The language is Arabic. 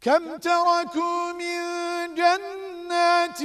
كم تركوا من جنات